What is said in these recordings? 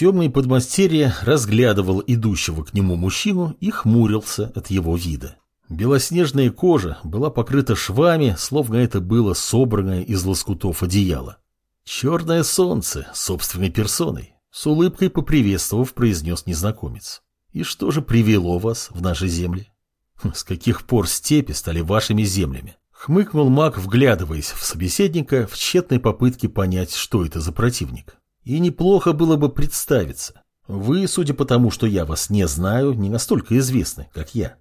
Темный подмастерье разглядывал идущего к нему мужчину и хмурился от его вида. Белоснежная кожа была покрыта швами, словно это было собранное из лоскутов одеяла. «Черное солнце, собственной персоной», — с улыбкой поприветствовав, произнес незнакомец. «И что же привело вас в наши земли? Хм, с каких пор степи стали вашими землями?» Хмыкнул маг, вглядываясь в собеседника в тщетной попытке понять, что это за противник. «И неплохо было бы представиться. Вы, судя по тому, что я вас не знаю, не настолько известны, как я.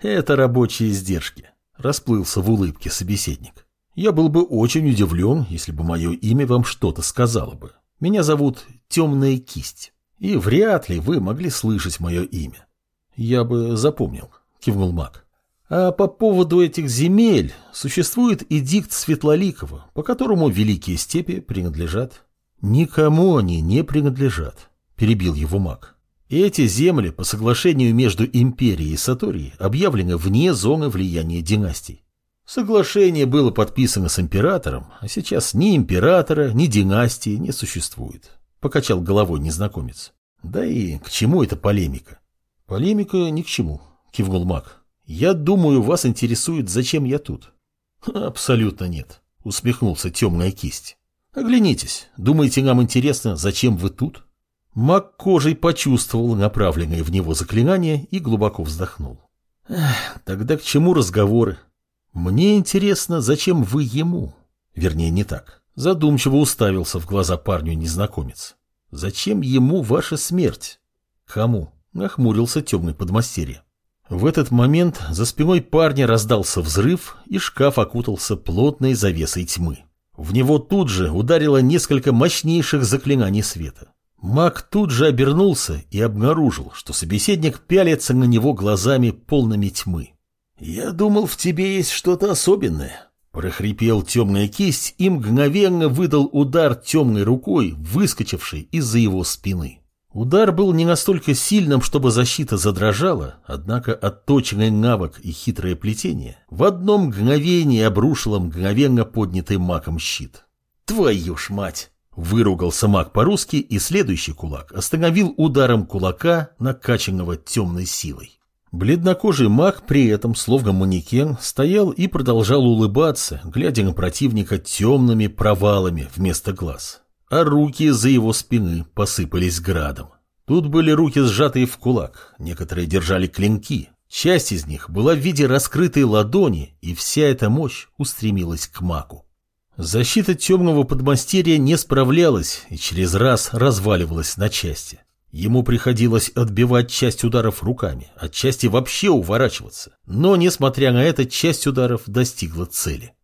Это рабочие издержки. Расплылся в улыбке собеседник. Я был бы очень удивлен, если бы мое имя вам что-то сказало бы. Меня зовут Темная Кисть. И вряд ли вы могли слышать мое имя. Я бы запомнил, кивнул маг. А по поводу этих земель существует эдикт Светлоликова, по которому великие степи принадлежат. Никому они не принадлежат, перебил его маг. Эти земли по соглашению между империей и Саторией объявлены вне зоны влияния династий. Соглашение было подписано с императором, а сейчас ни императора, ни династии не существует. Покачал головой незнакомец. Да и к чему эта полемика? Полемика ни к чему, кивнул маг. Я думаю, вас интересует, зачем я тут. Абсолютно нет, усмехнулся темная кисть. Оглянитесь, думаете, нам интересно, зачем вы тут? Маг кожей почувствовал направленное в него заклинание и глубоко вздохнул. тогда к чему разговоры? Мне интересно, зачем вы ему? Вернее, не так. Задумчиво уставился в глаза парню незнакомец. Зачем ему ваша смерть? Кому? Нахмурился темный подмастерье. В этот момент за спиной парня раздался взрыв, и шкаф окутался плотной завесой тьмы. В него тут же ударило несколько мощнейших заклинаний света. Маг тут же обернулся и обнаружил, что собеседник пялится на него глазами полными тьмы. «Я думал, в тебе есть что-то особенное», — прохрипел темная кисть и мгновенно выдал удар темной рукой, выскочившей из-за его спины. Удар был не настолько сильным, чтобы защита задрожала, однако отточенный навык и хитрое плетение в одно мгновение обрушило мгновенно поднятый маком щит. «Твою ж мать!» Выругался маг по-русски, и следующий кулак остановил ударом кулака, накачанного темной силой. Бледнокожий маг при этом, словно манекен, стоял и продолжал улыбаться, глядя на противника темными провалами вместо глаз. А руки за его спины посыпались градом. Тут были руки сжатые в кулак, некоторые держали клинки. Часть из них была в виде раскрытой ладони, и вся эта мощь устремилась к маку. Защита темного подмастерья не справлялась и через раз разваливалась на части. Ему приходилось отбивать часть ударов руками, от части вообще уворачиваться. Но, несмотря на это, часть ударов достигла цели.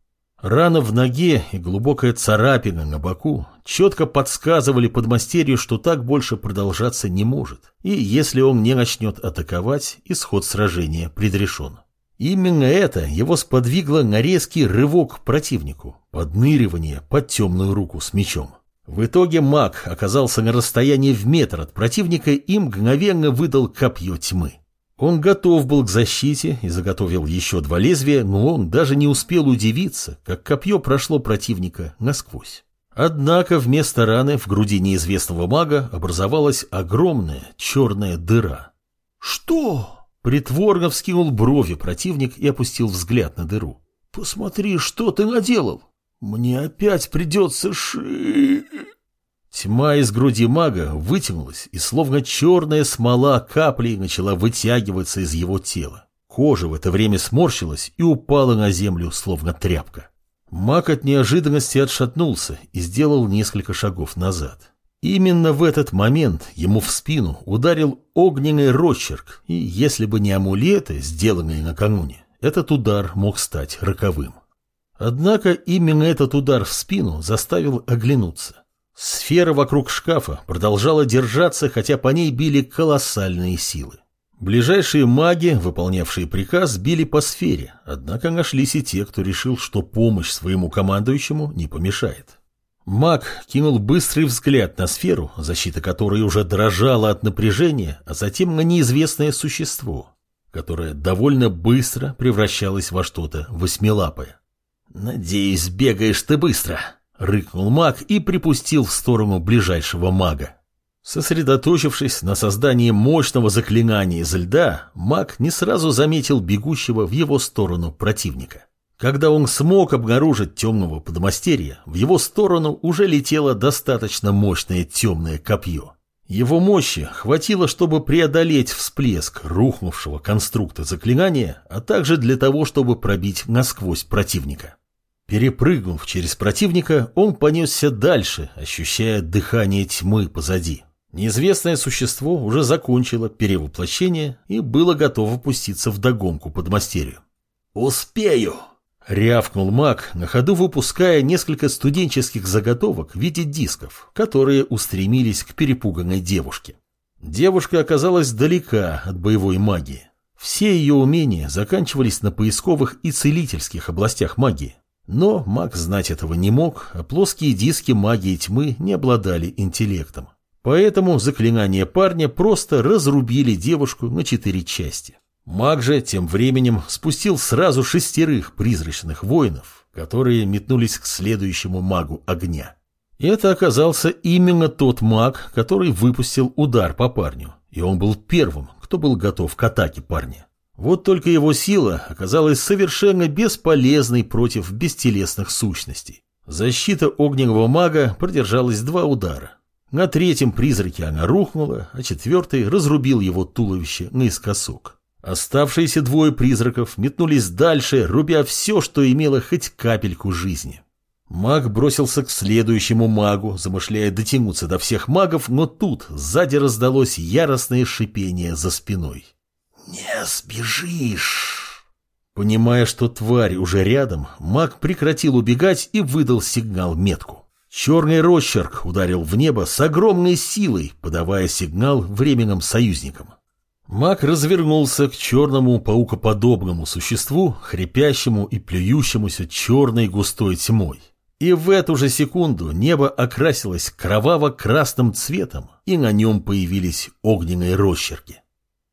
Рана в ноге и глубокая царапина на боку четко подсказывали подмастерью, что так больше продолжаться не может. И если он не начнет атаковать, исход сражения предрешен. Именно это его сподвигло на резкий рывок к противнику, подныривание под темную руку с мечом. В итоге маг оказался на расстоянии в метр от противника и мгновенно выдал копье тьмы. Он готов был к защите и заготовил еще два лезвия, но он даже не успел удивиться, как копье прошло противника насквозь. Однако вместо раны в груди неизвестного мага образовалась огромная черная дыра. «Что?» Притворно вскинул брови противник и опустил взгляд на дыру. «Посмотри, что ты наделал! Мне опять придется ши...» Тьма из груди мага вытянулась, и словно черная смола каплей начала вытягиваться из его тела. Кожа в это время сморщилась и упала на землю, словно тряпка. Маг от неожиданности отшатнулся и сделал несколько шагов назад. Именно в этот момент ему в спину ударил огненный росчерк, и если бы не амулеты, сделанные накануне, этот удар мог стать роковым. Однако именно этот удар в спину заставил оглянуться. Сфера вокруг шкафа продолжала держаться, хотя по ней били колоссальные силы. Ближайшие маги, выполнявшие приказ, били по сфере, однако нашлись и те, кто решил, что помощь своему командующему не помешает. Маг кинул быстрый взгляд на сферу, защита которой уже дрожала от напряжения, а затем на неизвестное существо, которое довольно быстро превращалось во что-то восьмилапое. «Надеюсь, бегаешь ты быстро», — рыкнул маг и припустил в сторону ближайшего мага. Сосредоточившись на создании мощного заклинания из льда, маг не сразу заметил бегущего в его сторону противника. Когда он смог обнаружить темного подмастерья, в его сторону уже летело достаточно мощное темное копье. Его мощи хватило, чтобы преодолеть всплеск рухнувшего конструкта заклинания, а также для того, чтобы пробить насквозь противника. Перепрыгнув через противника, он понесся дальше, ощущая дыхание тьмы позади. Неизвестное существо уже закончило перевоплощение и было готово пуститься в догонку под мастерью. «Успею!» — рявкнул маг, на ходу выпуская несколько студенческих заготовок в виде дисков, которые устремились к перепуганной девушке. Девушка оказалась далека от боевой магии. Все ее умения заканчивались на поисковых и целительских областях магии. Но маг знать этого не мог, а плоские диски магии тьмы не обладали интеллектом. Поэтому заклинания парня просто разрубили девушку на четыре части. Маг же тем временем спустил сразу шестерых призрачных воинов, которые метнулись к следующему магу огня. Это оказался именно тот маг, который выпустил удар по парню, и он был первым, кто был готов к атаке парня. Вот только его сила оказалась совершенно бесполезной против бестелесных сущностей. Защита огненного мага продержалась два удара, на третьем призраке она рухнула, а четвертый разрубил его туловище наискосок. Оставшиеся двое призраков метнулись дальше, рубя все, что имело хоть капельку жизни. Маг бросился к следующему магу, замышляя дотянуться до всех магов, но тут сзади раздалось яростное шипение за спиной. «Не сбежишь!» Понимая, что тварь уже рядом, маг прекратил убегать и выдал сигнал метку. Черный росчерк ударил в небо с огромной силой, подавая сигнал временным союзникам. Маг развернулся к черному паукоподобному существу, хрипящему и плюющемуся черной густой тьмой. И в эту же секунду небо окрасилось кроваво-красным цветом, и на нем появились огненные росчерки.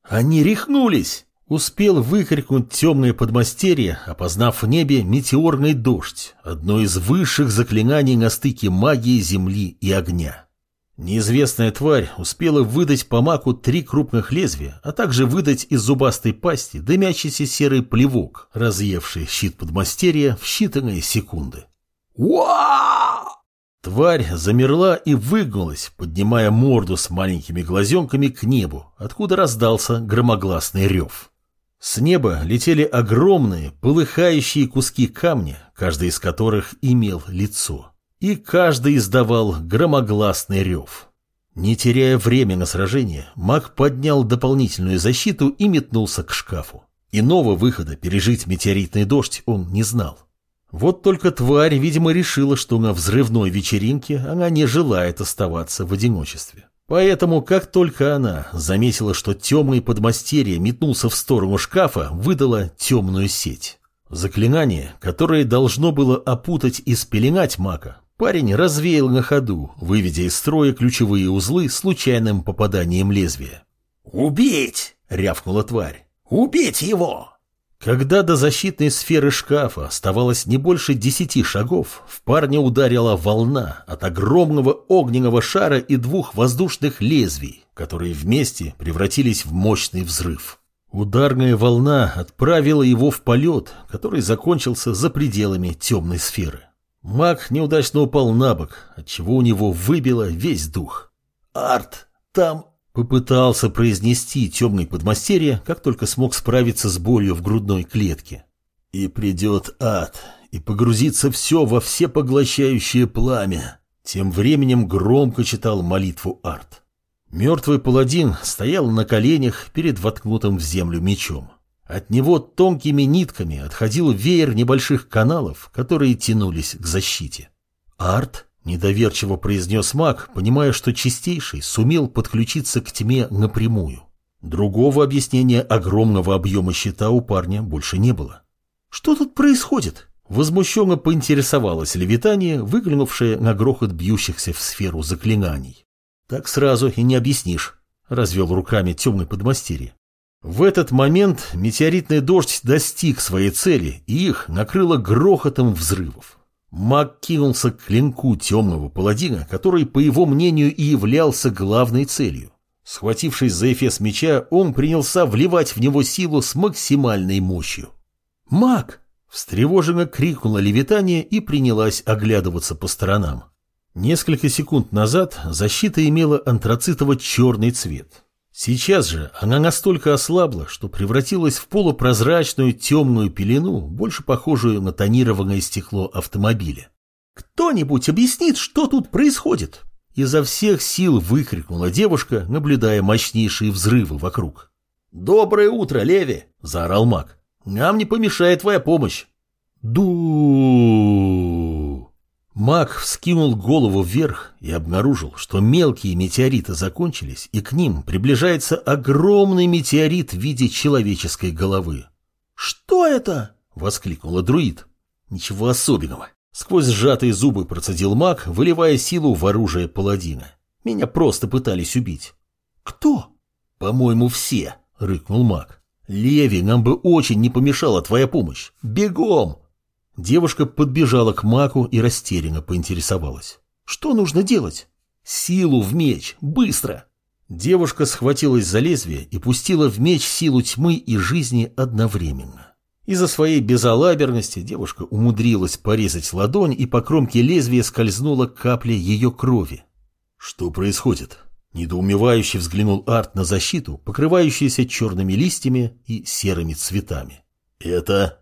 Они рехнулись! Успел выкрикнуть темное подмастерье, опознав в небе метеорный дождь, одно из высших заклинаний на стыке магии земли и огня. Неизвестная тварь успела выдать по маку три крупных лезвия, а также выдать из зубастой пасти дымящийся серый плевок, разъевший щит подмастерья в считанные секунды. «Уа!» Тварь замерла и выгнулась, поднимая морду с маленькими глазенками к небу, откуда раздался громогласный рев. С неба летели огромные, полыхающие куски камня, каждый из которых имел лицо. И каждый издавал громогласный рев. Не теряя время на сражение, маг поднял дополнительную защиту и метнулся к шкафу. Иного выхода пережить метеоритный дождь он не знал. Вот только тварь, видимо, решила, что на взрывной вечеринке она не желает оставаться в одиночестве. Поэтому, как только она заметила, что темный подмастерье метнулся в сторону шкафа, выдала темную сеть. Заклинание, которое должно было опутать и спеленать мака, парень развеял на ходу, выведя из строя ключевые узлы случайным попаданием лезвия. «Убить!» — рявкнула тварь. «Убить его!» Когда до защитной сферы шкафа оставалось не больше десяти шагов, в парня ударила волна от огромного огненного шара и двух воздушных лезвий, которые вместе превратились в мощный взрыв. Ударная волна отправила его в полет, который закончился за пределами темной сферы. Маг неудачно упал на бок, отчего у него выбило весь дух. «Арт, там Попытался произнести темный подмастерье, как только смог справиться с болью в грудной клетке. И придет ад, и погрузится все во всепоглощающее пламя. Тем временем громко читал молитву Арт. Мертвый паладин стоял на коленях перед воткнутым в землю мечом. От него тонкими нитками отходил веер небольших каналов, которые тянулись к защите. Арт Недоверчиво произнес маг, понимая, что чистейший сумел подключиться к тьме напрямую. Другого объяснения огромного объема щита у парня больше не было. «Что тут происходит?» Возмущенно поинтересовалась левитание, выглянувшее на грохот бьющихся в сферу заклинаний. «Так сразу и не объяснишь», — развел руками темный подмастерье. В этот момент метеоритный дождь достиг своей цели, и их накрыло грохотом взрывов. Маг кинулся к клинку темного паладина, который, по его мнению, и являлся главной целью. Схватившись за эфес меча, он принялся вливать в него силу с максимальной мощью. «Маг!» – встревоженно крикнула левитание и принялась оглядываться по сторонам. Несколько секунд назад защита имела антрацитово-черный цвет. Сейчас же она настолько ослабла, что превратилась в полупрозрачную темную пелену, больше похожую на тонированное стекло автомобиля. «Кто-нибудь объяснит, что тут происходит?» Изо всех сил выкрикнула девушка, наблюдая мощнейшие взрывы вокруг. «Доброе утро, Леви!» – заорал маг. «Нам не помешает твоя помощь!» ду Маг вскинул голову вверх и обнаружил, что мелкие метеориты закончились, и к ним приближается огромный метеорит в виде человеческой головы. «Что это?» – воскликнула друид. «Ничего особенного. Сквозь сжатые зубы процедил маг, выливая силу в оружие паладина. Меня просто пытались убить. «Кто?» «По-моему, все», — рыкнул маг. «Леви, нам бы очень не помешала твоя помощь. Бегом!» Девушка подбежала к маку и растерянно поинтересовалась. «Что нужно делать?» «Силу в меч! Быстро!» Девушка схватилась за лезвие и пустила в меч силу тьмы и жизни одновременно. Из-за своей безалаберности девушка умудрилась порезать ладонь, и по кромке лезвия скользнула капля ее крови. «Что происходит?» Недоумевающе взглянул Арт на защиту, покрывающуюся черными листьями и серыми цветами. «Это...»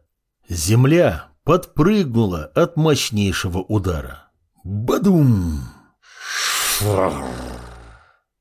Земля подпрыгнула от мощнейшего удара. «Бадум!»